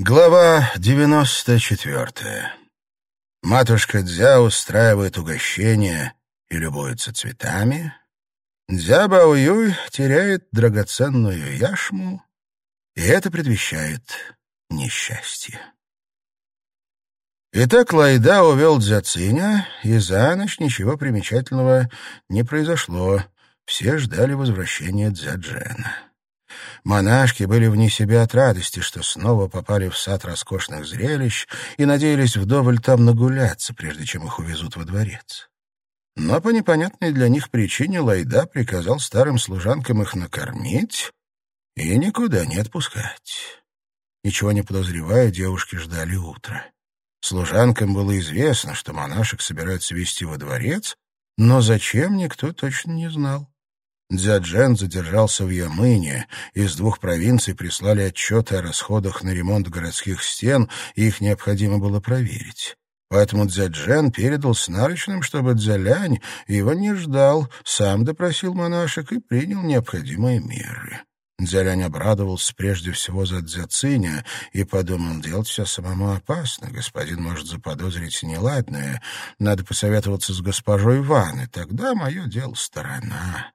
Глава девяносто четвертая. Матушка Дзя устраивает угощение и любуется цветами. Дзя Баоюй теряет драгоценную яшму, и это предвещает несчастье. Итак, Лайда увел Дзя Циня, и за ночь ничего примечательного не произошло. Все ждали возвращения Дзя Джена. Монашки были вне себя от радости, что снова попали в сад роскошных зрелищ и надеялись вдоволь там нагуляться, прежде чем их увезут во дворец. Но по непонятной для них причине Лайда приказал старым служанкам их накормить и никуда не отпускать. Ничего не подозревая, девушки ждали утра. Служанкам было известно, что монашек собираются вести во дворец, но зачем, никто точно не знал. Дзяджен задержался в Ямыне, из двух провинций прислали отчеты о расходах на ремонт городских стен, и их необходимо было проверить. Поэтому Дзяджен передал с нарочным, чтобы Дзялянь его не ждал, сам допросил монашек и принял необходимые меры. Дзялянь обрадовался прежде всего за Дзяциня и подумал, делать все самому опасно, господин может заподозрить неладное, надо посоветоваться с госпожой Ван, и тогда мое дело сторона.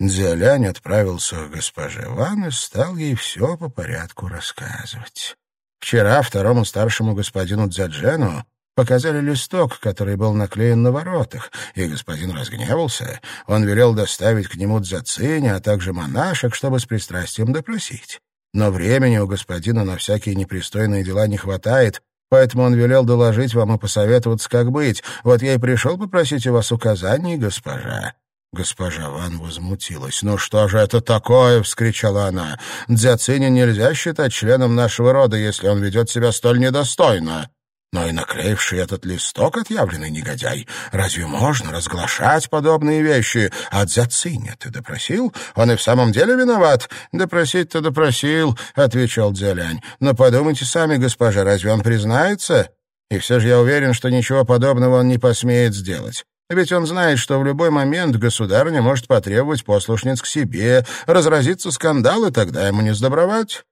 Дзялянь отправился к госпоже Ван и стал ей все по порядку рассказывать. Вчера второму старшему господину Дзяджену показали листок, который был наклеен на воротах, и господин разгневался. Он велел доставить к нему дзяциня, а также монашек, чтобы с пристрастием допросить. Но времени у господина на всякие непристойные дела не хватает, поэтому он велел доложить вам и посоветоваться, как быть. Вот я и пришел попросить у вас указаний, госпожа. Госпожа Ван возмутилась. «Ну что же это такое?» — вскричала она. «Дзяциня нельзя считать членом нашего рода, если он ведет себя столь недостойно. Но и наклеивший этот листок отъявленный негодяй. Разве можно разглашать подобные вещи? А Дзяциня ты допросил? Он и в самом деле виноват? Допросить-то допросил, — отвечал Дзялянь. Но подумайте сами, госпожа, разве он признается? И все же я уверен, что ничего подобного он не посмеет сделать. Ведь он знает, что в любой момент государыня может потребовать послушниц к себе, разразиться скандал, и тогда ему не сдобровать.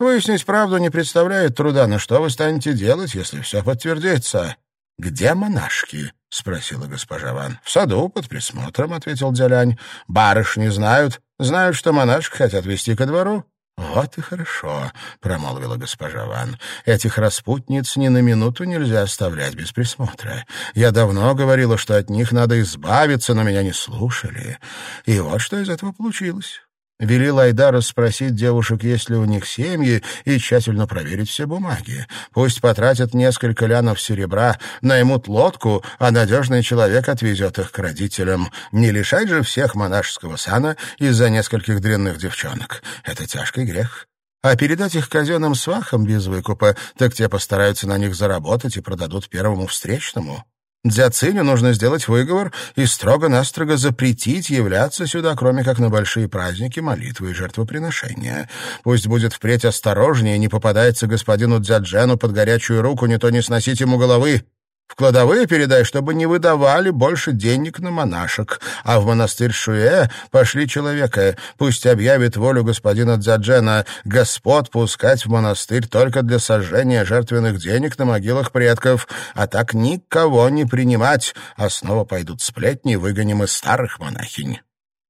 Выяснить правду не представляет труда, но что вы станете делать, если все подтвердится? — Где монашки? — спросила госпожа Ван. — В саду, под присмотром, — ответил Дзялянь. — Барышни знают, знают, что монашек хотят вести ко двору. «Вот и хорошо», — промолвила госпожа Ван. «Этих распутниц ни на минуту нельзя оставлять без присмотра. Я давно говорила, что от них надо избавиться, но меня не слушали. И вот что из этого получилось. Велел Айдару спросить девушек, есть ли у них семьи, и тщательно проверить все бумаги. Пусть потратят несколько лянов серебра, наймут лодку, а надежный человек отвезет их к родителям. Не лишать же всех монашеского сана из-за нескольких дрянных девчонок. Это тяжкий грех. А передать их казенным свахам без выкупа, так те постараются на них заработать и продадут первому встречному. Дзяциню нужно сделать выговор и строго-настрого запретить являться сюда, кроме как на большие праздники, молитвы и жертвоприношения. Пусть будет впредь осторожнее, не попадается господину Дзяджену под горячую руку, не то не сносить ему головы. В кладовые передай, чтобы не выдавали больше денег на монашек, а в монастырь Шуэ пошли человека. Пусть объявит волю господина Дзяджена господ пускать в монастырь только для сожжения жертвенных денег на могилах предков, а так никого не принимать, а снова пойдут сплетни, выгоним из старых монахинь».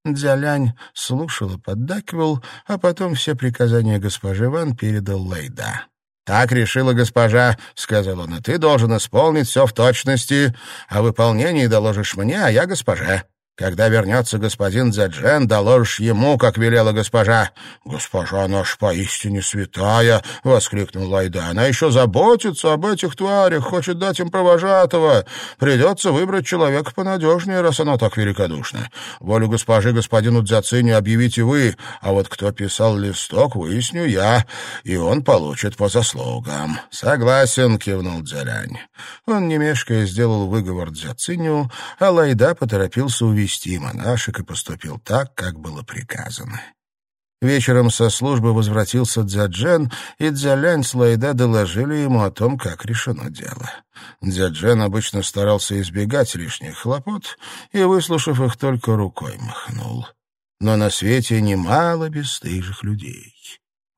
Дзялянь слушал и поддакивал, а потом все приказания госпожи Ван передал Лайда. «Так решила госпожа», — сказал он, — «и ты должен исполнить все в точности. О выполнении доложишь мне, а я госпоже. Когда вернется господин Дзяджен, доложишь ему, как велела госпожа. — Госпожа наша поистине святая! — воскликнул Лайда. — Она еще заботится об этих тварях, хочет дать им провожатого. Придется выбрать человека понадежнее, раз она так великодушна. Волю госпожи господину Дзяциню объявите вы, а вот кто писал листок, выясню я, и он получит по заслугам. — Согласен, — кивнул Дзялянь. Он, не мешкая, сделал выговор Дзяциню, а Лайда поторопился увидеть увести монашек и поступил так, как было приказано. Вечером со службы возвратился Дзяджен, и Дзялянь с Лайда доложили ему о том, как решено дело. Дзяджен обычно старался избегать лишних хлопот и, выслушав их, только рукой махнул. Но на свете немало бесстыжих людей.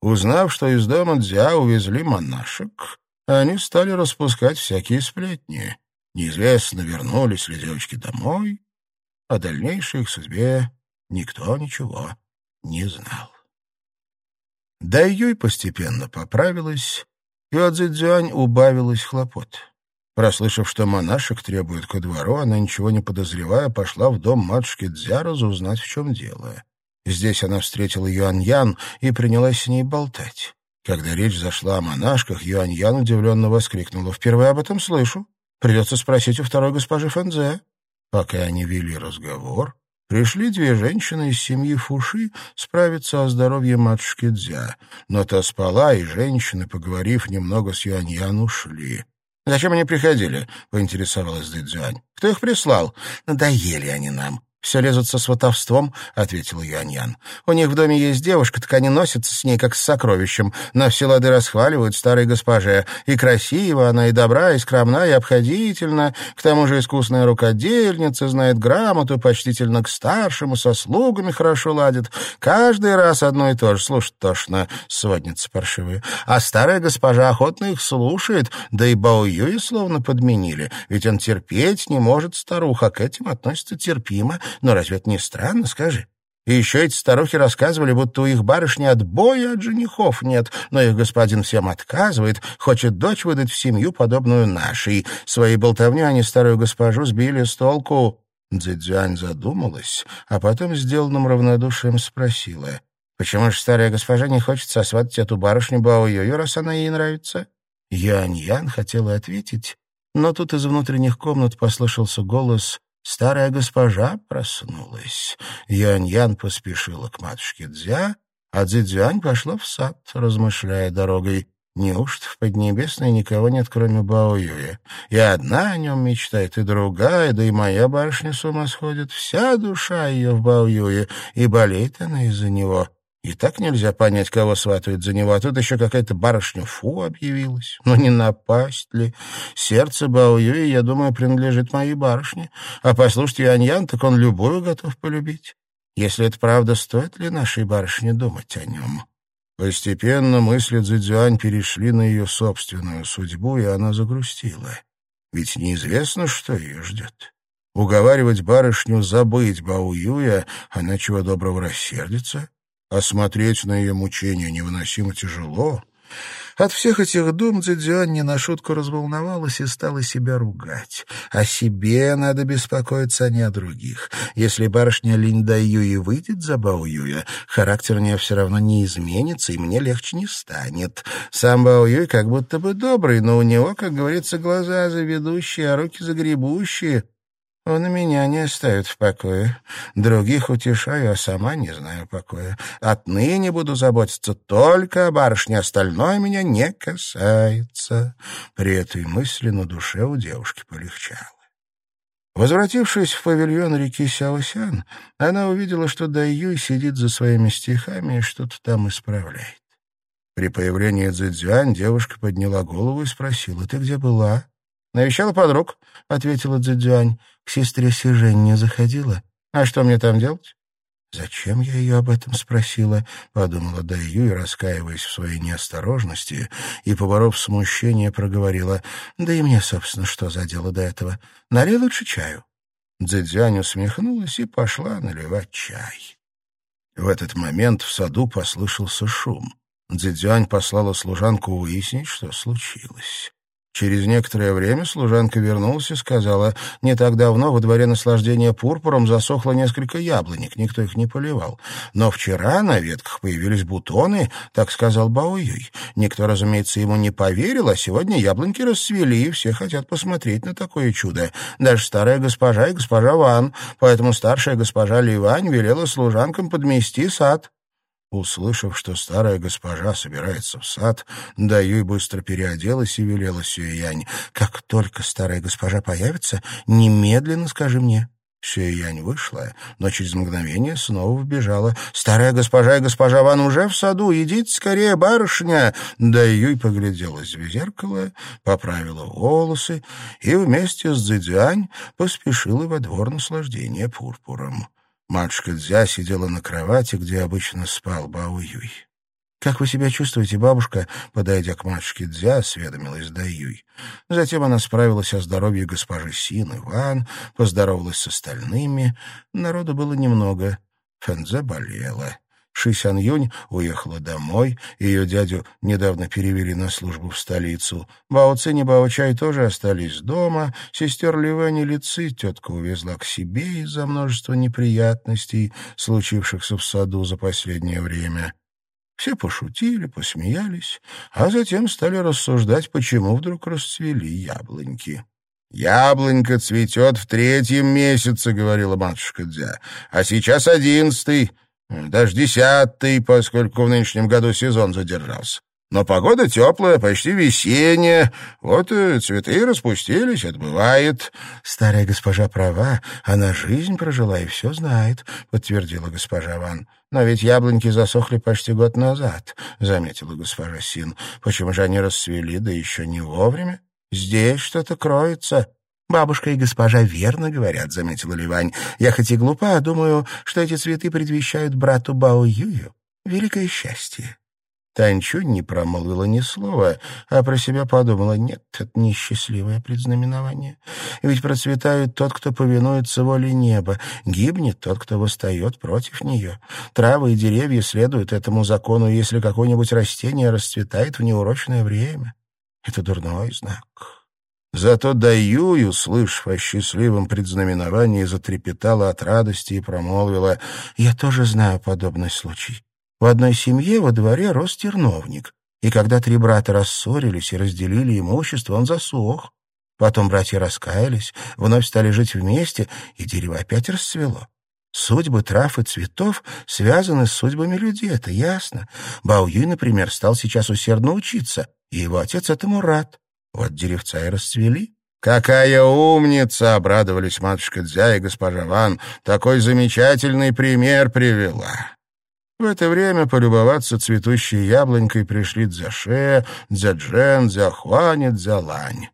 Узнав, что из дома Дзя увезли монашек, они стали распускать всякие сплетни. Неизвестно, вернулись ли девочки домой, о дальнейшей их судьбе никто ничего не знал. Дайюй постепенно поправилась, и у Цзюань убавилось хлопот. Прослышав, что монашек требует ко двору, она, ничего не подозревая, пошла в дом матушки Дзяроза узнать, в чем дело. Здесь она встретила Юань-Ян и принялась с ней болтать. Когда речь зашла о монашках, Юань-Ян удивленно воскликнула. «Впервые об этом слышу. Придется спросить у второй госпожи Фэнзе». Пока они вели разговор, пришли две женщины из семьи Фуши справиться о здоровье матушки Дзя. Но та спала, и женщины, поговорив немного с Юань-Ян, ушли. «Зачем они приходили?» — поинтересовалась Дэдзюань. «Кто их прислал?» «Надоели они нам. «Все лезут со сватовством», — ответил Юань-Ян. «У них в доме есть девушка, так они носятся с ней, как с сокровищем. На все лады расхваливают старой госпоже. И красива она, и добра, и скромна, и обходительна. К тому же искусная рукодельница, знает грамоту, почтительно к старшему, со слугами хорошо ладит. Каждый раз одно и то же. Слушать тошно, сводницы паршивые. А старая госпожа охотно их слушает, да и Бао Юи словно подменили. Ведь он терпеть не может старух, а к этим относится терпимо» Но разве это не странно, скажи? И еще эти старухи рассказывали, будто у их барышни отбоя от женихов нет, но их господин всем отказывает, хочет дочь выдать в семью, подобную нашей. Своей болтовней они старую госпожу сбили с толку. Цзэцзюань задумалась, а потом сделанным равнодушием спросила. «Почему же старая госпожа не хочет сосватать эту барышню Бао-Йою, раз она ей нравится?» Ян-Ян хотела ответить, но тут из внутренних комнат послышался голос Старая госпожа проснулась. Янь-Ян поспешила к матушке Дзя, а Цзюань пошла в сад, размышляя дорогой. Неужто в Поднебесной никого нет, кроме Бао-Юя? И одна о нем мечтает, и другая, да и моя барышня с ума сходит. Вся душа ее в Бао-Юе, и болеет она из-за него. И так нельзя понять, кого сватают за него. А тут еще какая-то барышня Фу объявилась. Ну, не напасть ли? Сердце Бао Юи, я думаю, принадлежит моей барышне. А послушать Юань-Ян, так он любую готов полюбить. Если это правда, стоит ли нашей барышне думать о нем? Постепенно мысли Цзюань перешли на ее собственную судьбу, и она загрустила. Ведь неизвестно, что ее ждет. Уговаривать барышню забыть Бао Юя, она чего доброго рассердится — а смотреть на ее мучения невыносимо тяжело. От всех этих дум не на шутку разволновалась и стала себя ругать. О себе надо беспокоиться, а не о других. Если барышня Линь Юи выйдет за Бао Юя, характер у нее все равно не изменится, и мне легче не станет. Сам Бао Юй как будто бы добрый, но у него, как говорится, глаза заведущие, а руки загребущие — он меня не оставит в покое. Других утешаю, а сама не знаю покоя. Отныне буду заботиться только о барышне, остальное меня не касается. При этой мысли на душе у девушки полегчало. Возвратившись в павильон реки Сяосян, она увидела, что Дайюй сидит за своими стихами и что-то там исправляет. При появлении Цзэцзюань девушка подняла голову и спросила, «Ты где была?» «Навещала подруг», — ответила Цзэцзюань. К сестре Сижень не заходила. А что мне там делать? «Зачем я ее об этом спросила?» — подумала Даю и, раскаиваясь в своей неосторожности, и, поборов смущение, проговорила. «Да и мне, собственно, что за дело до этого? Налей лучше чаю». Дзэдзянь усмехнулась и пошла наливать чай. В этот момент в саду послышался шум. Дзэдзянь послала служанку выяснить, что случилось. Через некоторое время служанка вернулась и сказала, не так давно во дворе наслаждения пурпуром засохло несколько яблонек, никто их не поливал. Но вчера на ветках появились бутоны, так сказал Баоюй. Никто, разумеется, ему не поверил, а сегодня яблоньки расцвели, и все хотят посмотреть на такое чудо. Даже старая госпожа и госпожа Ван, поэтому старшая госпожа Ливань велела служанкам подмести сад. Услышав, что старая госпожа собирается в сад, Даюй быстро переоделась и велела Сюэянь. «Как только старая госпожа появится, немедленно скажи мне». Сюэянь вышла, но через мгновение снова вбежала. «Старая госпожа и госпожа Ван уже в саду. Идите скорее, барышня!» Даюй погляделась в зеркало, поправила волосы и вместе с Цзэцзюань поспешила во двор наслаждения пурпуром. Матушка Дзя сидела на кровати, где обычно спал Бао Юй. «Как вы себя чувствуете, бабушка?» Подойдя к матушке Дзя, осведомилась Даюй. Затем она справилась о здоровье госпожи Син и Ван, поздоровалась с остальными. Народу было немного. Фэнзе болела. Ши Сян Юнь уехала домой, ее дядю недавно перевели на службу в столицу. Бао Цинь и Бао Чай тоже остались дома, сестер Ливани Лицы тетка увезла к себе из-за множества неприятностей, случившихся в саду за последнее время. Все пошутили, посмеялись, а затем стали рассуждать, почему вдруг расцвели яблоньки. «Яблонька цветет в третьем месяце», — говорила матушка Дзя, — «а сейчас одиннадцатый, даже десятый, поскольку в нынешнем году сезон задержался. Но погода теплая, почти весенняя. Вот и цветы распустились, отбывает. Старая госпожа права, она жизнь прожила и все знает, подтвердила госпожа Ван. Но ведь яблоньки засохли почти год назад, заметила госпожа Син. Почему же они расцвели, да еще не вовремя? Здесь что-то кроется. «Бабушка и госпожа верно говорят», — заметила Ливань. «Я хоть и глупа, а думаю, что эти цветы предвещают брату Бао Юю великое счастье». Танчунь не промолвила ни слова, а про себя подумала, нет, это несчастливое предзнаменование. Ведь процветает тот, кто повинуется воле неба, гибнет тот, кто восстает против нее. Травы и деревья следуют этому закону, если какое-нибудь растение расцветает в неурочное время. Это дурной знак. Зато Даюю, услышав о счастливом предзнаменовании, затрепетала от радости и промолвила, «Я тоже знаю подобный случай. В одной семье во дворе рос терновник, и когда три брата рассорились и разделили имущество, он засох. Потом братья раскаялись, вновь стали жить вместе, и дерево опять расцвело. Судьбы трав и цветов связаны с судьбами людей, это ясно. Бао Юй, например, стал сейчас усердно учиться, и его отец этому рад. Вот деревца и расцвели. «Какая умница!» — обрадовались матушка Дзя и госпожа Ван. «Такой замечательный пример привела!» В это время полюбоваться цветущей яблонькой пришли Дзяше, Дзяджен, Дзяхуань и Дзялань.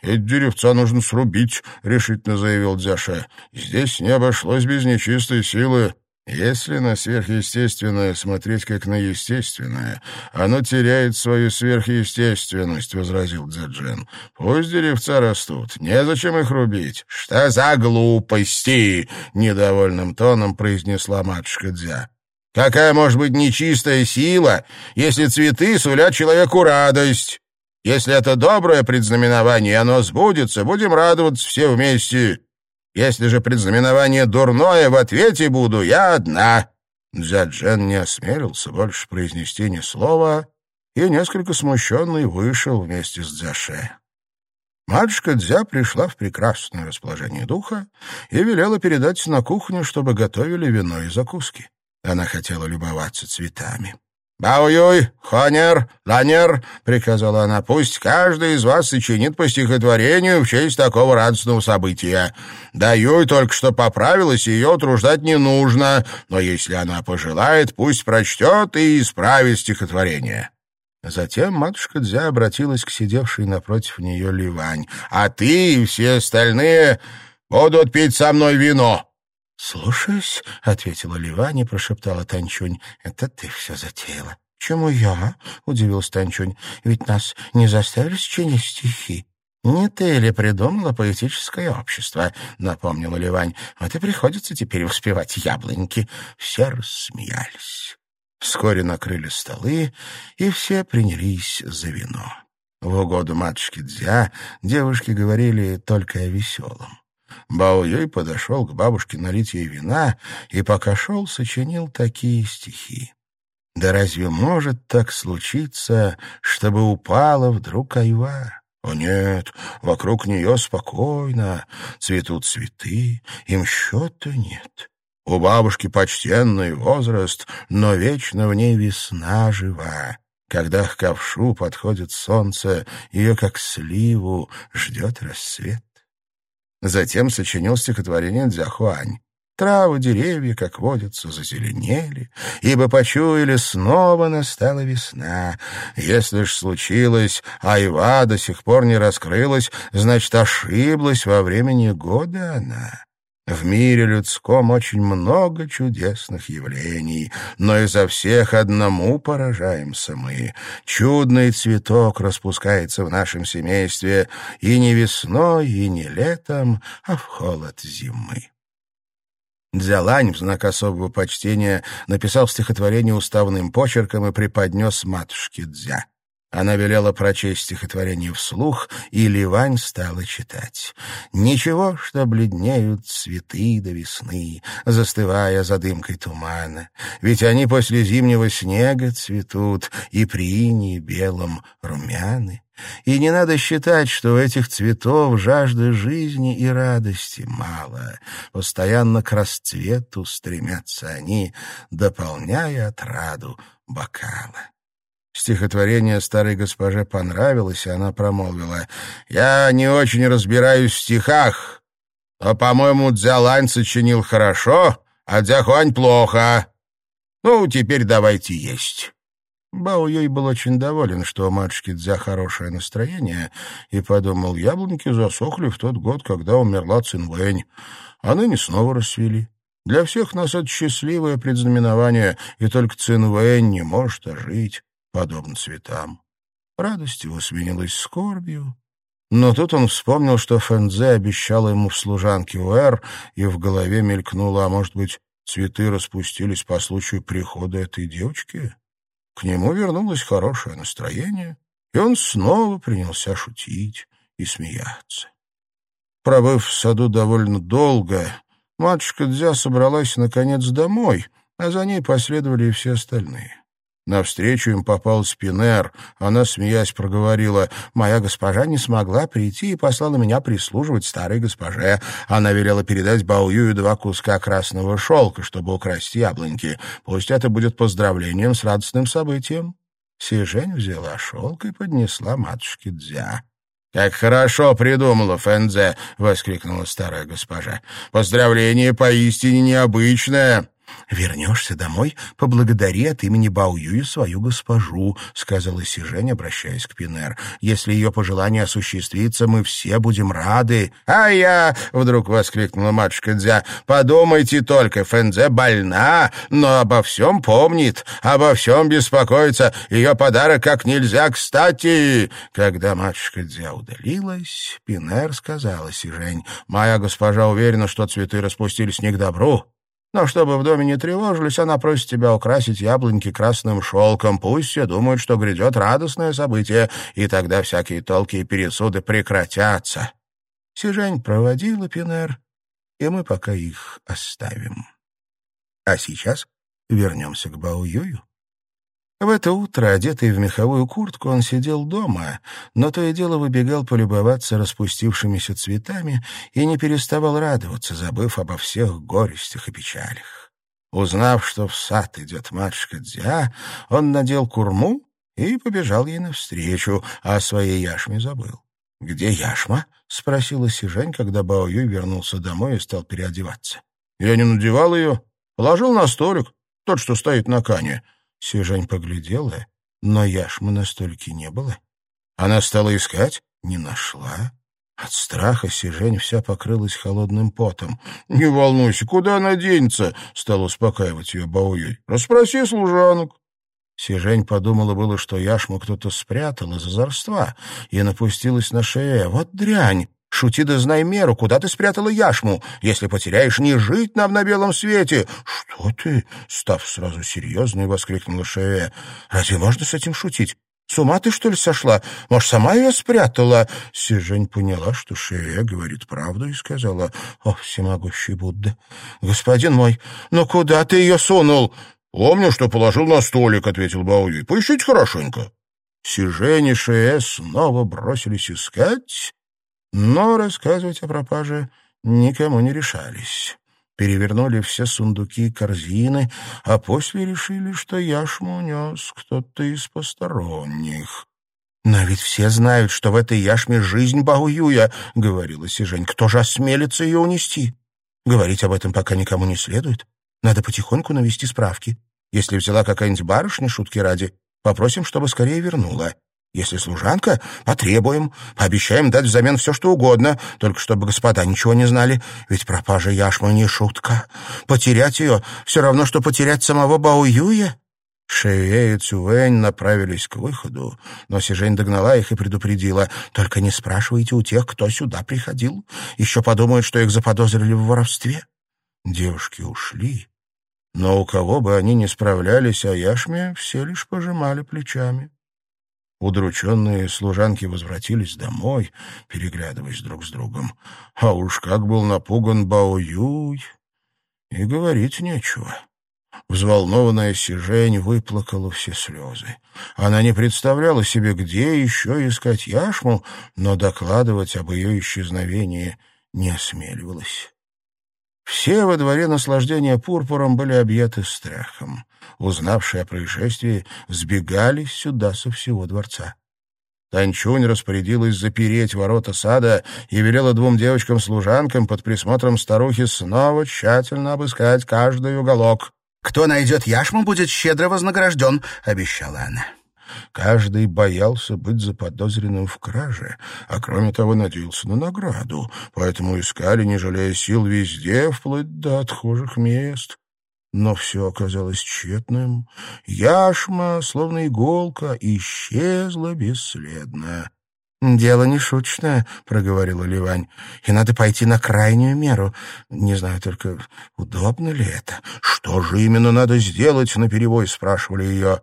«Эти деревца нужно срубить», — решительно заявил Дзяше. «Здесь не обошлось без нечистой силы». Если на сверхъестественное смотреть как на естественное, оно теряет свою сверхъестественность, — возразил Дзяджен. Пусть деревца растут, незачем их рубить. — Что за глупости? — недовольным тоном произнесла матушка Дзя. Какая может быть нечистая сила, если цветы сулят человеку радость? Если это доброе предзнаменование, оно сбудется, будем радоваться все вместе. Если же предзнаменование дурное, в ответе буду я одна». Дзяджен не осмелился больше произнести ни слова и, несколько смущенный, вышел вместе с Дзяше. Матушка Дзя пришла в прекрасное расположение духа и велела передать на кухню, чтобы готовили вино и закуски. Она хотела любоваться цветами. «Бао-Юй, Хонер, Ланер», — приказала она, — «пусть каждый из вас сочинит по стихотворению в честь такого радостного события. Да Юй только что поправилась, ее утруждать не нужно, но если она пожелает, пусть прочтет и исправит стихотворение». Затем матушка Дзя обратилась к сидевшей напротив нее Ливань. «А ты и все остальные будут пить со мной вино». «Слушаюсь», — ответила Ливань и прошептала Танчунь. «Это ты все затеяла». «Чему я?» — удивился Танчунь. «Ведь нас не заставили сочинить стихи». «Не ты ли придумала поэтическое общество?» — напомнила Ливань. «Вот и приходится теперь успевать яблоньки». Все рассмеялись. Вскоре накрыли столы, и все принялись за вино. В угоду матушки Дзя девушки говорили только о веселом. Бао Юй подошел к бабушке налить ей вина и, пока шел, сочинил такие стихи. Да разве может так случиться, чтобы упала вдруг айва? О нет, вокруг нее спокойно, цветут цветы, им счета нет. У бабушки почтенный возраст, но вечно в ней весна жива. Когда к ковшу подходит солнце, ее, как сливу, ждет рассвет. Затем сочинил стихотворение «Дзяхуань». Травы, деревья, как водится, зазеленели, ибо почуяли, снова настала весна. Если ж случилось, айва до сих пор не раскрылась, значит, ошиблась во времени года она. В мире людском очень много чудесных явлений, но изо всех одному поражаемся мы. Чудный цветок распускается в нашем семействе и не весной, и не летом, а в холод зимы. Дзялань в знак особого почтения написал стихотворение уставным почерком и преподнес матушке Дзя. Она велела прочесть стихотворение вслух, и Ливань стала читать. «Ничего, что бледнеют цветы до весны, застывая за дымкой тумана, ведь они после зимнего снега цветут, и при инии белом румяны. И не надо считать, что у этих цветов жажды жизни и радости мало. Постоянно к расцвету стремятся они, дополняя отраду бокала. Стихотворение старой госпоже понравилось, и она промолвила. «Я не очень разбираюсь в стихах, но, по-моему, Дзялань сочинил хорошо, а Дзяхуань плохо. Ну, теперь давайте есть». Бао Юй был очень доволен, что у матушки Дзя хорошее настроение, и подумал, яблоньки засохли в тот год, когда умерла Цинвэнь, а ныне снова расцвели. Для всех нас это счастливое предзнаменование, и только Цинвэнь не может ожить подобно цветам. Радость его сменилась скорбью. Но тут он вспомнил, что Фэнзе обещала ему в служанке Уэр, и в голове мелькнуло, а может быть, цветы распустились по случаю прихода этой девочки? К нему вернулось хорошее настроение, и он снова принялся шутить и смеяться. Пробыв в саду довольно долго, матушка Дзя собралась, наконец, домой, а за ней последовали и все остальные. Навстречу им попал Спинер. Она, смеясь, проговорила, «Моя госпожа не смогла прийти и послала меня прислуживать старой госпоже. Она велела передать Баую два куска красного шелка, чтобы украсть яблоньки. Пусть это будет поздравлением с радостным событием». Сижень взяла шелк и поднесла матушке Дзя. «Как хорошо придумала Фэнзе!» — воскликнула старая госпожа. «Поздравление поистине необычное!» «Вернешься домой, поблагодари от имени Баоюя свою госпожу», — сказала Сижень, обращаясь к Пинер. «Если ее пожелание осуществится, мы все будем рады». «А я!» — вдруг воскликнула матушка Дзя. «Подумайте только, Фэнзе больна, но обо всем помнит, обо всем беспокоится. Ее подарок как нельзя кстати». Когда матушка Дзя удалилась, Пинер сказала Сижень. «Моя госпожа уверена, что цветы распустились не к добру». Но чтобы в доме не тревожились, она просит тебя украсить яблоньки красным шелком. Пусть все думают, что грядет радостное событие, и тогда всякие толки и пересуды прекратятся. Сижень проводила Пинер, и мы пока их оставим. А сейчас вернемся к Баоюю. В это утро, одетый в меховую куртку, он сидел дома, но то и дело выбегал полюбоваться распустившимися цветами и не переставал радоваться, забыв обо всех горестях и печалях. Узнав, что в сад идет матушка Дзя, он надел курму и побежал ей навстречу, а о своей яшме забыл. «Где яшма?» — спросила Сижень, когда Бао Юй вернулся домой и стал переодеваться. «Я не надевал ее. Положил на столик, тот, что стоит на кане». Сижень поглядела, но яшмы на столике не было. Она стала искать, не нашла. От страха Сижень вся покрылась холодным потом. «Не волнуйся, куда она денется?» — стал успокаивать ее Баоюй. «Расспроси служанок». Сижень подумала было, что яшму кто-то спрятал из озорства, и напустилась на шею. «Вот дрянь! Шути да знай меру, куда ты спрятала яшму? Если потеряешь, не жить нам на белом свете!» «Что ты?» — став сразу серьезной, воскликнула Шея. «Разве можно с этим шутить? С ума ты, что ли, сошла? Может, сама ее спрятала?» Сижень поняла, что Шея говорит правду, и сказала, «О, всемогущий Будда! Господин мой, ну куда ты ее сунул?» «Помню, что положил на столик», — ответил Бауи. «Поищите хорошенько». Сижень и Шея снова бросились искать, но рассказывать о пропаже никому не решались. Перевернули все сундуки и корзины, а после решили, что яшму унес кто-то из посторонних. «Но ведь все знают, что в этой яшме жизнь Бауюя», — говорила Сижень. «Кто же осмелится ее унести? Говорить об этом пока никому не следует. Надо потихоньку навести справки. Если взяла какая-нибудь барышня, шутки ради, попросим, чтобы скорее вернула. Если служанка, потребуем, пообещаем дать взамен все, что угодно, только чтобы господа ничего не знали, ведь пропажа яшмы не шутка. Потерять ее все равно, что потерять самого Баоюя. Шевей и Цювэнь направились к выходу, но Сижень догнала их и предупредила. «Только не спрашивайте у тех, кто сюда приходил. Еще подумают, что их заподозрили в воровстве». Девушки ушли, но у кого бы они ни справлялись о яшме, все лишь пожимали плечами. Удрученные служанки возвратились домой, переглядываясь друг с другом. А уж как был напуган Баоюй, и говорить нечего. Взволнованная Сижень выплакала все слезы. Она не представляла себе, где еще искать яшму, но докладывать об ее исчезновении не осмеливалась. Все во дворе наслаждения пурпуром были объяты страхом. Узнавшие о происшествии, сбегали сюда со всего дворца. Танчунь распорядилась запереть ворота сада и велела двум девочкам-служанкам под присмотром старухи снова тщательно обыскать каждый уголок. «Кто найдет яшму, будет щедро вознагражден», — обещала она. Каждый боялся быть заподозренным в краже, а кроме того надеялся на награду, поэтому искали, не жалея сил, везде, вплоть до отхожих мест. Но все оказалось тщетным. Яшма, словно иголка, исчезла бесследно. «Дело не шуточное», — проговорила Ливань, — «и надо пойти на крайнюю меру. Не знаю только, удобно ли это». «Что же именно надо сделать?» — наперевой спрашивали ее.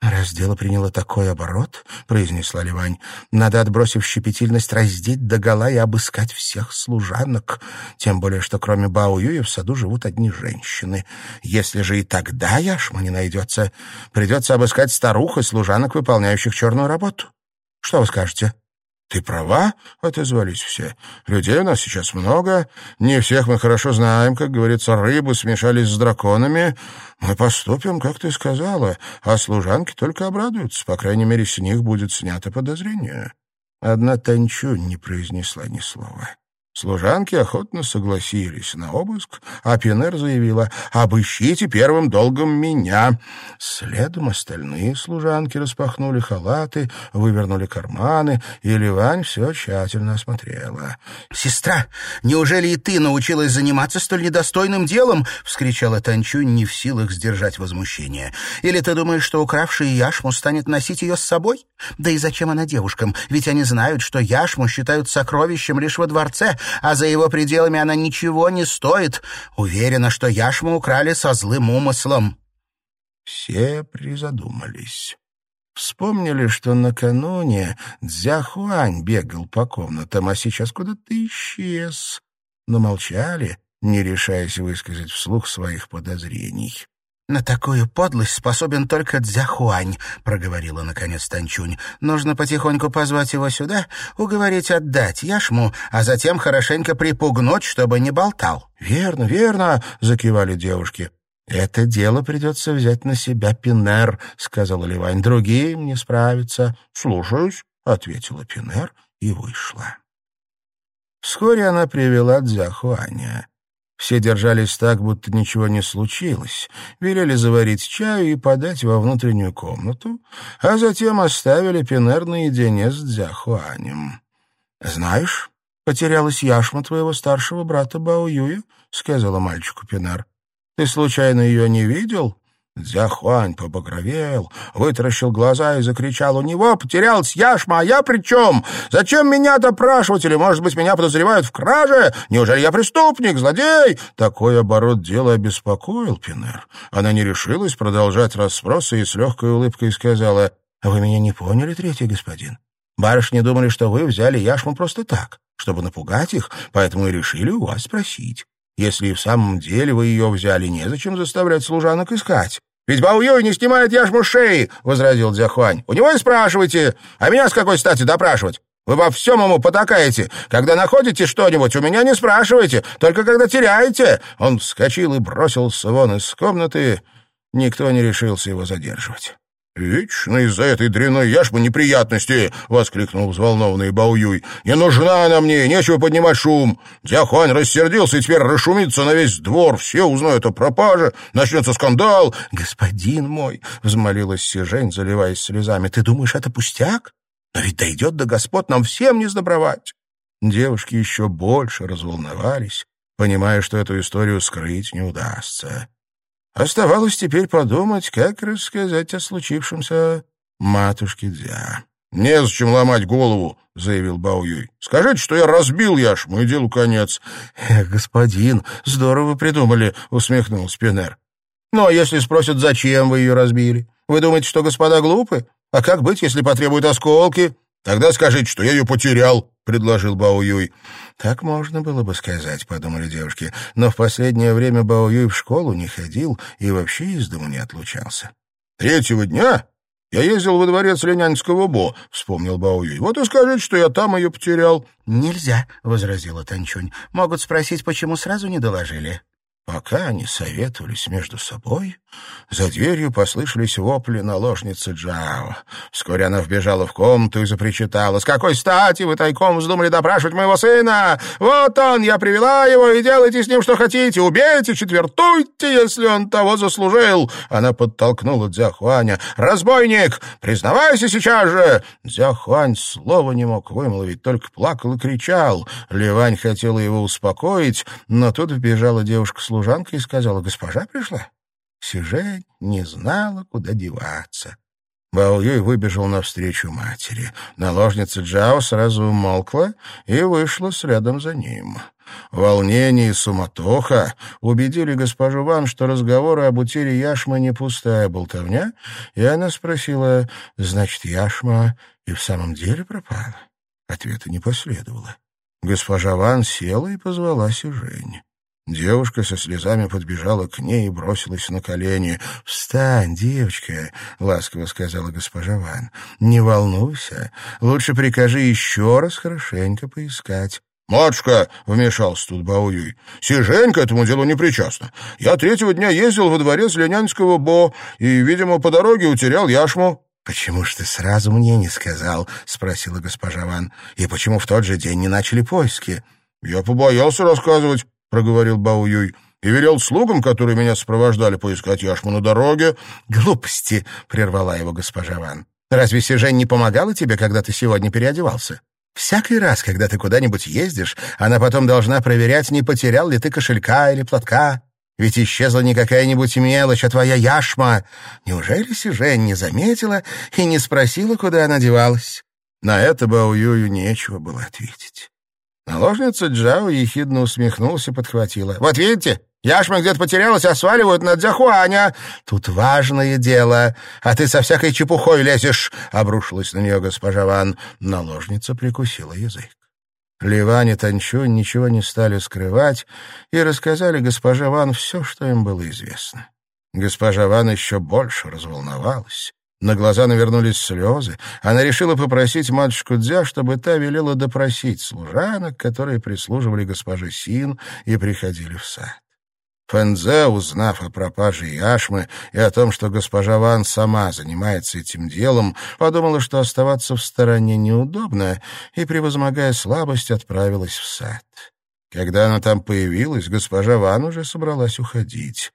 «Раз дело приняло такой оборот, — произнесла Ливань, — надо, отбросив щепетильность, раздеть догола и обыскать всех служанок, тем более, что кроме Баоюя в саду живут одни женщины. Если же и тогда яшма не найдется, придется обыскать старух и служанок, выполняющих черную работу. Что вы скажете?» «Ты права», — отозвались все. «Людей у нас сейчас много. Не всех мы хорошо знаем. Как говорится, рыбы смешались с драконами. Мы поступим, как ты сказала, а служанки только обрадуются. По крайней мере, с них будет снято подозрение». Одна Танчунь не произнесла ни слова. Служанки охотно согласились на обыск, а Пинер заявила «Обыщите первым долгом меня». Следом остальные служанки распахнули халаты, вывернули карманы, и Ливань все тщательно осмотрела. «Сестра, неужели и ты научилась заниматься столь недостойным делом?» — вскричала Танчунь, не в силах сдержать возмущение. «Или ты думаешь, что укравший яшму станет носить ее с собой? Да и зачем она девушкам? Ведь они знают, что яшму считают сокровищем лишь во дворце, а за его пределами она ничего не стоит. Уверена, что яшму украли со злым умыслом». Все призадумались. Вспомнили, что накануне Дзяхуань бегал по комнатам, а сейчас куда-то исчез. Но молчали, не решаясь высказать вслух своих подозрений. «На такую подлость способен только Дзяхуань», — проговорила наконец Танчунь. «Нужно потихоньку позвать его сюда, уговорить отдать яшму, а затем хорошенько припугнуть, чтобы не болтал». «Верно, верно», — закивали девушки. «Это дело придется взять на себя Пинер», — сказала Ливань. «Другие не справятся». «Слушаюсь», — ответила Пинер и вышла. Вскоре она привела Дзяхуаня. Все держались так, будто ничего не случилось, велели заварить чаю и подать во внутреннюю комнату, а затем оставили Пинер наедине с Дзяхуанем. «Знаешь, потерялась яшма твоего старшего брата Баоюя», — сказала мальчику Пинер. «Ты случайно ее не видел?» Дзяхуань побагровел, вытаращил глаза и закричал. «У него потерялась яшма, а я при чем? Зачем меня допрашивать? Или, может быть, меня подозревают в краже? Неужели я преступник, злодей?» Такой оборот дела обеспокоил Пинер. Она не решилась продолжать расспросы и с легкой улыбкой сказала. «Вы меня не поняли, третий господин? Барышни думали, что вы взяли яшму просто так, чтобы напугать их, поэтому и решили у вас спросить. Если в самом деле вы ее взяли, незачем заставлять служанок искать. «Ведь Баоюй не снимает яшму шеи», — возразил Дзяхуань. «У него и спрашивайте. А меня с какой стати допрашивать? Вы во всем ему потакаете. Когда находите что-нибудь, у меня не спрашивайте, только когда теряете». Он вскочил и бросился вон из комнаты. Никто не решился его задерживать. «Вечно из-за этой дрянной яшмы неприятности!» — воскликнул взволнованный Баоюй. «Не нужна она мне, нечего поднимать шум. Дяхуань рассердился и теперь расшумится на весь двор. Все узнают о пропаже, начнется скандал». «Господин мой!» — взмолилась Сижень, заливаясь слезами. «Ты думаешь, это пустяк? Но ведь дойдет до господ, нам всем не сдобровать. Девушки еще больше разволновались, понимая, что эту историю скрыть не удастся. Оставалось теперь подумать, как рассказать о случившемся матушке Дзя. «Незачем ломать голову», — заявил Бао Юй. «Скажите, что я разбил яшму, и делу конец». «Эх, господин, здорово придумали», — усмехнулся Пинер. «Ну, а если спросят, зачем вы ее разбили? Вы думаете, что господа глупы? А как быть, если потребуют осколки?» «Тогда скажите, что я ее потерял», — предложил Бао Юй. «Так можно было бы сказать», — подумали девушки. Но в последнее время Бао Юй в школу не ходил и вообще из дома не отлучался. «Третьего дня я ездил во дворец Ленянского Бо», — вспомнил Бао Юй. «Вот и скажите, что я там ее потерял». «Нельзя», — возразила Танчунь. «Могут спросить, почему сразу не доложили». Пока они советовались между собой, за дверью послышались вопли наложницы Джао. Вскоре она вбежала в комнату и запричитала. «С какой стати вы тайком вздумали допрашивать моего сына? Вот он, я привела его, и делайте с ним что хотите. Убейте, четвертуйте, если он того заслужил!» Она подтолкнула Дзяхуаня. «Разбойник! Признавайся сейчас же!» Дзяхуань слова не мог вымолвить, только плакал и кричал. Ливань хотела его успокоить, но тут вбежала девушка-служанка и сказала, «Госпожа пришла?» Сижень не знала, куда деваться. Бао Юй выбежал навстречу матери. Наложница Джао сразу умолкла и вышла следом за ним. Волнение и суматоха убедили госпожу Ван, что разговоры об утере Яшмы не пустая болтовня, и она спросила, значит, Яшма и в самом деле пропала? Ответа не последовало. Госпожа Ван села и позвала Сюжень. Девушка со слезами подбежала к ней и бросилась на колени. «Встань, девочка!» — ласково сказала госпожа Ван. «Не волнуйся. Лучше прикажи еще раз хорошенько поискать». «Матушка!» — вмешался тут Бауюй. «Сижень к этому делу не причастна. Я третьего дня ездил во дворец Ленянского Бо и, видимо, по дороге утерял яшму». «Почему ж ты сразу мне не сказал?» — спросила госпожа Ван. «И почему в тот же день не начали поиски?» «Я побоялся рассказывать. — проговорил Бао Юй, — и велел слугам, которые меня сопровождали, поискать яшму на дороге. — Глупости! — прервала его госпожа Ван. — Разве Сижень не помогала тебе, когда ты сегодня переодевался? Всякий раз, когда ты куда-нибудь ездишь, она потом должна проверять, не потерял ли ты кошелька или платка. Ведь исчезла не какая-нибудь мелочь, а твоя яшма. Неужели Сижень не заметила и не спросила, куда она девалась?» На это Бао Юю нечего было ответить. Наложница Джао ехидно усмехнулся и подхватила. «Вот видите, яшма где-то потерялась, а сваливают на Дзяхуаня. Тут важное дело, а ты со всякой чепухой лезешь!» — обрушилась на нее госпожа Ван. Наложница прикусила язык. Ливань и Танчунь ничего не стали скрывать и рассказали госпоже Ван все, что им было известно. Госпожа Ван еще больше разволновалась. На глаза навернулись слезы. Она решила попросить матушку Дзя, чтобы та велела допросить служанок, которые прислуживали госпоже Син и приходили в сад. Фэнзе, узнав о пропаже Яшмы и о том, что госпожа Ван сама занимается этим делом, подумала, что оставаться в стороне неудобно, и, превозмогая слабость, отправилась в сад. Когда она там появилась, госпожа Ван уже собралась уходить.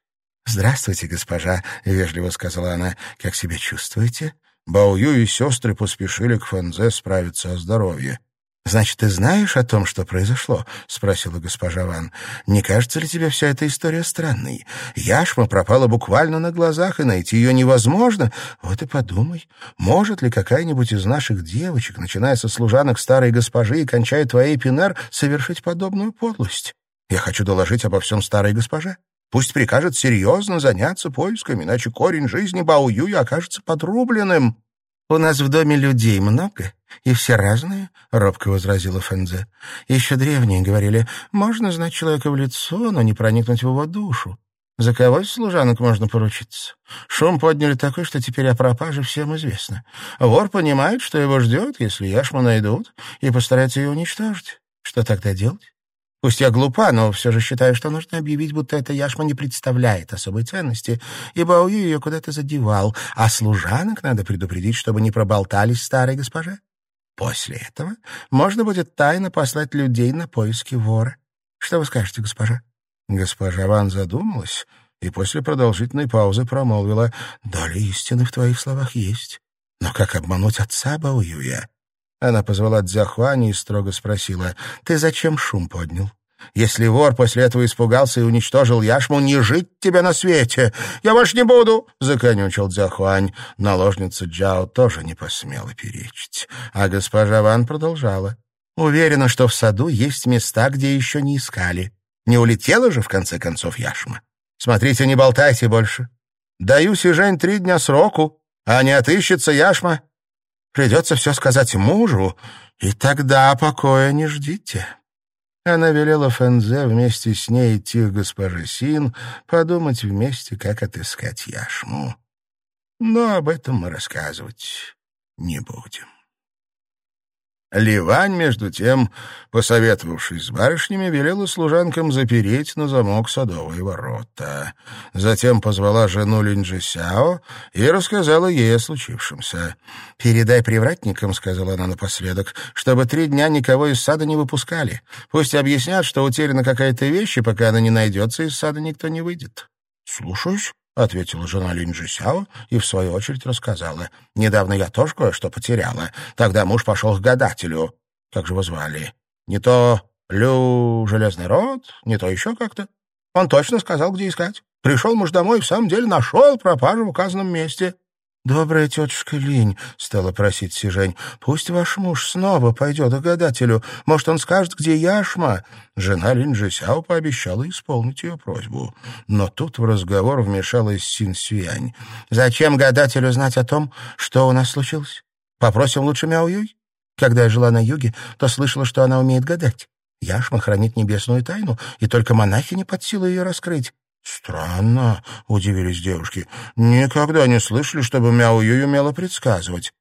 «Здравствуйте, госпожа», — вежливо сказала она. «Как себя чувствуете?» Баую и сестры поспешили к Фэнзе справиться о здоровье. «Значит, ты знаешь о том, что произошло?» — спросила госпожа Ван. «Не кажется ли тебе вся эта история странной? Яшма пропала буквально на глазах, и найти ее невозможно. Вот и подумай, может ли какая-нибудь из наших девочек, начиная со служанок старой госпожи и кончая твоей Пинар, совершить подобную подлость? Я хочу доложить обо всем старой госпоже. Пусть прикажет серьезно заняться поисками, иначе корень жизни Бао Юя окажется подрубленным. — У нас в доме людей много, и все разные, — робко возразила Фэнзе. Еще древние говорили, можно знать человека в лицо, но не проникнуть в его душу. За кого из служанок можно поручиться? Шум подняли такой, что теперь о пропаже всем известно. Вор понимает, что его ждет, если яшму найдут, и постарается ее уничтожить. Что тогда делать? Пусть я глупа, но все же считаю, что нужно объявить, будто эта яшма не представляет особой ценности, ибо Баую ее куда-то задевал, а служанок надо предупредить, чтобы не проболтались старой госпоже. После этого можно будет тайно послать людей на поиски вора. Что вы скажете, госпожа? Госпожа Ван задумалась и после продолжительной паузы промолвила, «Доля истины в твоих словах есть. Но как обмануть отца Баоюя? Она позвала Дзяхуани и строго спросила, «Ты зачем шум поднял?» Если вор после этого испугался и уничтожил яшму, не жить тебе на свете. Я больше не буду, — законючил Дзяхуань. Наложница Джао тоже не посмела перечить. А госпожа Ван продолжала. Уверена, что в саду есть места, где еще не искали. Не улетела же, в конце концов, яшма. Смотрите, не болтайте больше. Даю Сижень три дня сроку, а не отыщется яшма. Придется все сказать мужу, и тогда покоя не ждите. Она велела Фэнзе вместе с ней идти к госпоже Син, подумать вместе, как отыскать яшму. Но об этом мы рассказывать не будем. Ливань, между тем, посоветовавшись с барышнями, велела служанкам запереть на замок садовые ворота. Затем позвала жену Линджисяо и рассказала ей о случившемся. «Передай привратникам», — сказала она напоследок, — «чтобы три дня никого из сада не выпускали. Пусть объяснят, что утеряна какая-то вещь, и пока она не найдется, из сада никто не выйдет». «Слушаюсь», — ответила жена Линджи Сяо и, в свою очередь, рассказала. «Недавно я тоже кое-что потеряла. Тогда муж пошел к гадателю. Как же его звали? Не то Лю Железный Рот, не то еще как-то. Он точно сказал, где искать. Пришел муж домой и в самом деле нашел пропажу в указанном месте. «Добрая тетушка Линь», — стала просить Сижень, — «пусть ваш муж снова пойдет к гадателю. Может, он скажет, где яшма?» Жена Линь Жисяо пообещала исполнить ее просьбу. Но тут в разговор вмешалась Син Сюянь. «Зачем гадателю знать о том, что у нас случилось? Попросим лучше Мяо Юй. Когда я жила на юге, то слышала, что она умеет гадать. Яшма хранит небесную тайну, и только монахи не под силу ее раскрыть. «Странно», — удивились девушки. «Никогда не слышали, чтобы Мяу-Юй умела предсказывать».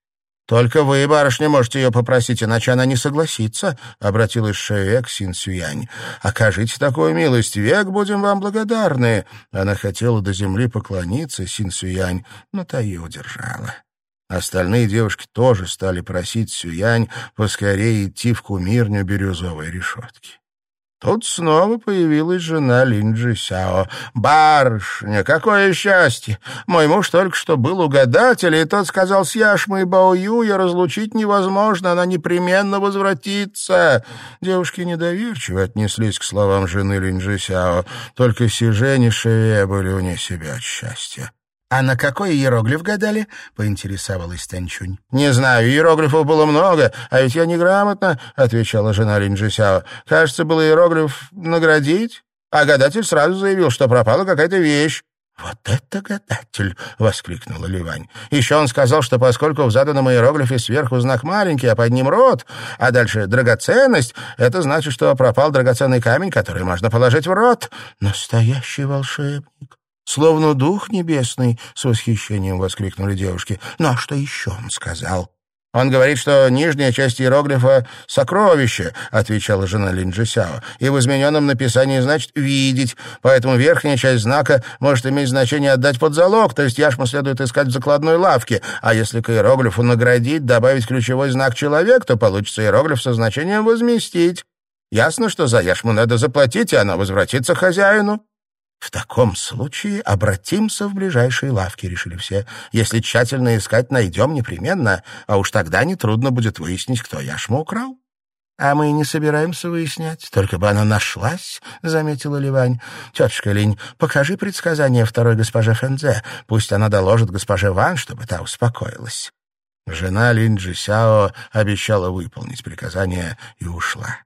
«Только вы, барышня, можете ее попросить, иначе она не согласится», — обратилась Шэйэ к Син Сюянь. «Окажите такую милость, век будем вам благодарны». Она хотела до земли поклониться Син Сюянь, но та ее удержала. Остальные девушки тоже стали просить Сюянь поскорее идти в кумирню бирюзовой решетки. Тут снова появилась жена Линджи Сяо. «Барышня, какое счастье! Мой муж только что был у гадателя, и тот сказал, с Яшмой Бао Юя разлучить невозможно, она непременно возвратится». Девушки недоверчиво отнеслись к словам жены Линджи Сяо. Только Сижень и Шеве были вне себя от счастья. «А на какой иероглиф гадали?» — поинтересовалась Танчунь. «Не знаю, иероглифов было много, а ведь я неграмотно», — отвечала жена Линджисяо. «Кажется, был иероглиф «наградить», а гадатель сразу заявил, что пропала какая-то вещь. «Вот это гадатель!» — воскликнула Ливань. «Еще он сказал, что поскольку в заданном иероглифе сверху знак маленький, а под ним рот, а дальше драгоценность, это значит, что пропал драгоценный камень, который можно положить в рот. Настоящий волшебник!» «Словно дух небесный!» — с восхищением воскликнули девушки. «Ну а что еще он сказал?» «Он говорит, что нижняя часть иероглифа — сокровище», — отвечала жена Линджисяо, «и в измененном написании значит «видеть», поэтому верхняя часть знака может иметь значение «отдать под залог», то есть яшму следует искать в закладной лавке, а если к иероглифу «наградить» добавить ключевой знак «человек», то получится иероглиф со значением «возместить». Ясно, что за яшму надо заплатить, и она возвратится хозяину. «В таком случае обратимся в ближайшие лавки», — решили все. «Если тщательно искать, найдем непременно, а уж тогда нетрудно будет выяснить, кто яшму украл». «А мы не собираемся выяснять, только бы она нашлась», — заметила Ливань. «Тетушка Линь, покажи предсказание второй госпоже Фэнзе. Пусть она доложит госпоже Ван, чтобы та успокоилась». Жена Линь Джисяо обещала выполнить приказание и ушла.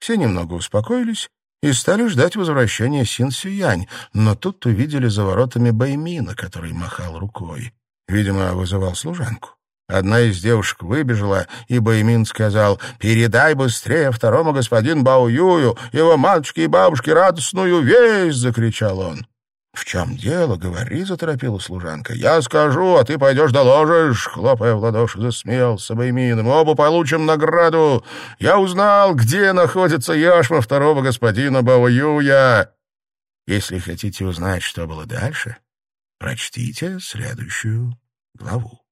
Все немного успокоились и стали ждать возвращения Син Сюянь, но тут увидели за воротами Баймина, который махал рукой. Видимо, вызывал служанку. Одна из девушек выбежала, и Баймин сказал, «Передай быстрее второму господин Бао Юю, его матушке и бабушке радостную весть!» — закричал он. «В чем дело? Говори», — заторопила служанка. «Я скажу, а ты пойдешь доложишь», — хлопая в ладоши, засмеялся Баймин. «Мы оба получим награду. Я узнал, где находится яшма второго господина Баоюя». Если хотите узнать, что было дальше, прочтите следующую главу.